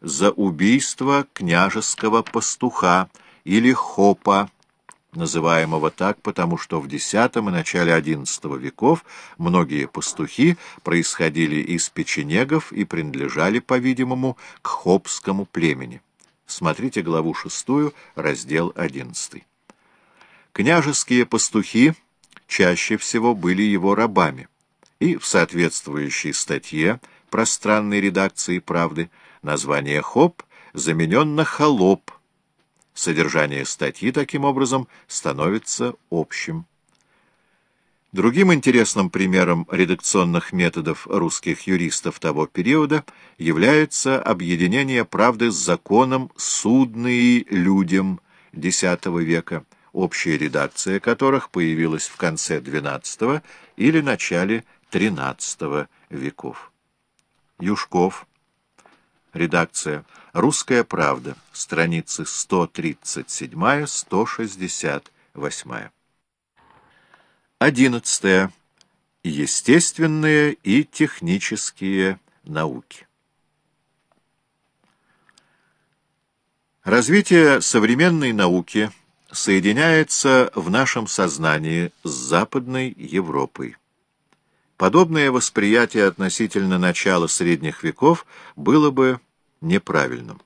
за убийство княжеского пастуха или хопа, называемого так, потому что в X и начале XI веков многие пастухи происходили из печенегов и принадлежали, по-видимому, к хопскому племени. Смотрите главу 6, раздел 11. Княжеские пастухи чаще всего были его рабами, и в соответствующей статье пространной редакции «Правды» название «хоп» заменен на «холоп», Содержание статьи, таким образом, становится общим. Другим интересным примером редакционных методов русских юристов того периода является объединение правды с законом «судные людям» X века, общая редакция которых появилась в конце XII или начале XIII веков. Юшков Редакция. Русская правда. Страницы 137-168. 11. Естественные и технические науки. Развитие современной науки соединяется в нашем сознании с Западной Европой. Подобное восприятие относительно начала средних веков было бы неправильным.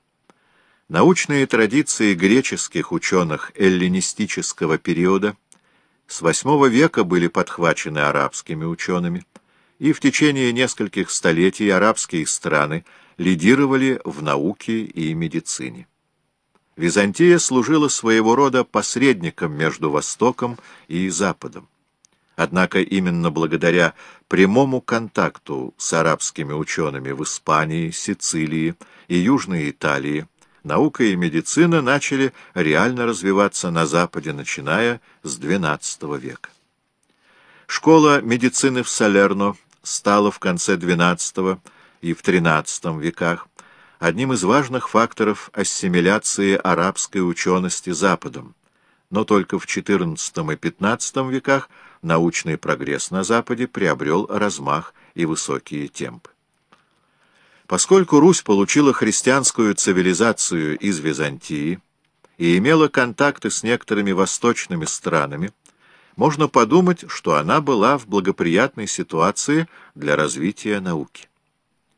Научные традиции греческих ученых эллинистического периода с VIII века были подхвачены арабскими учеными, и в течение нескольких столетий арабские страны лидировали в науке и медицине. Византия служила своего рода посредником между Востоком и Западом. Однако именно благодаря прямому контакту с арабскими учеными в Испании, Сицилии и Южной Италии наука и медицина начали реально развиваться на Западе, начиная с XII века. Школа медицины в Салерно стала в конце XII и в XIII веках одним из важных факторов ассимиляции арабской учености Западом, но только в XIV и XV веках научный прогресс на Западе приобрел размах и высокие темпы. Поскольку Русь получила христианскую цивилизацию из Византии и имела контакты с некоторыми восточными странами, можно подумать, что она была в благоприятной ситуации для развития науки.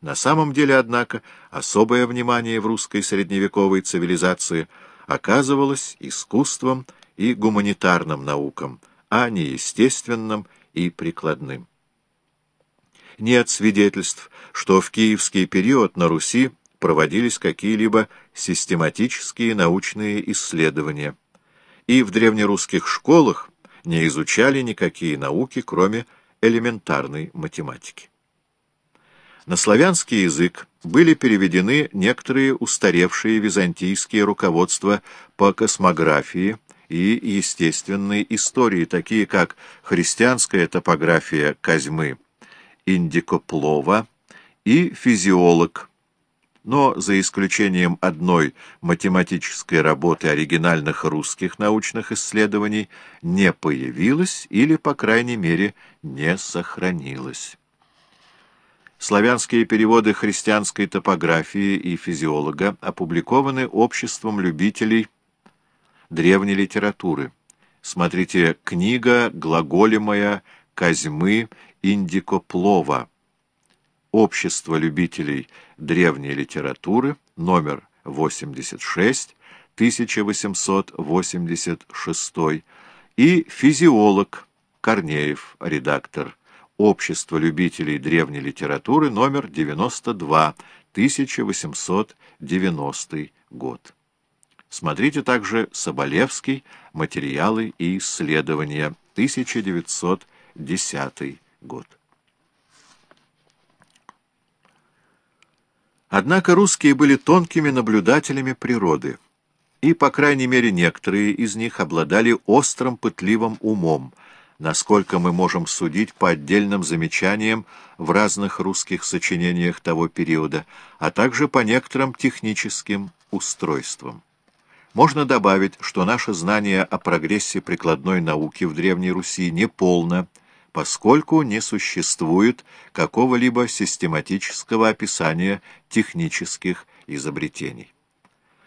На самом деле, однако, особое внимание в русской средневековой цивилизации оказывалось искусством и гуманитарным наукам, а не естественным и прикладным. Нет свидетельств, что в киевский период на Руси проводились какие-либо систематические научные исследования, и в древнерусских школах не изучали никакие науки, кроме элементарной математики. На славянский язык были переведены некоторые устаревшие византийские руководства по космографии, и естественной истории, такие как христианская топография Козьмы Индикоплова и физиолог, но за исключением одной математической работы оригинальных русских научных исследований не появилась или, по крайней мере, не сохранилась. Славянские переводы христианской топографии и физиолога опубликованы Обществом любителей древней литературы. Смотрите «Книга глаголемая Козьмы Индикоплова. Общество любителей древней литературы, номер 86, 1886 и «Физиолог» Корнеев, редактор. Общество любителей древней литературы, номер 92, 1890 год. Смотрите также Соболевский, материалы и исследования, 1910 год. Однако русские были тонкими наблюдателями природы, и, по крайней мере, некоторые из них обладали острым пытливым умом, насколько мы можем судить по отдельным замечаниям в разных русских сочинениях того периода, а также по некоторым техническим устройствам. Можно добавить, что наше знание о прогрессе прикладной науки в Древней Руси неполно, поскольку не существует какого-либо систематического описания технических изобретений.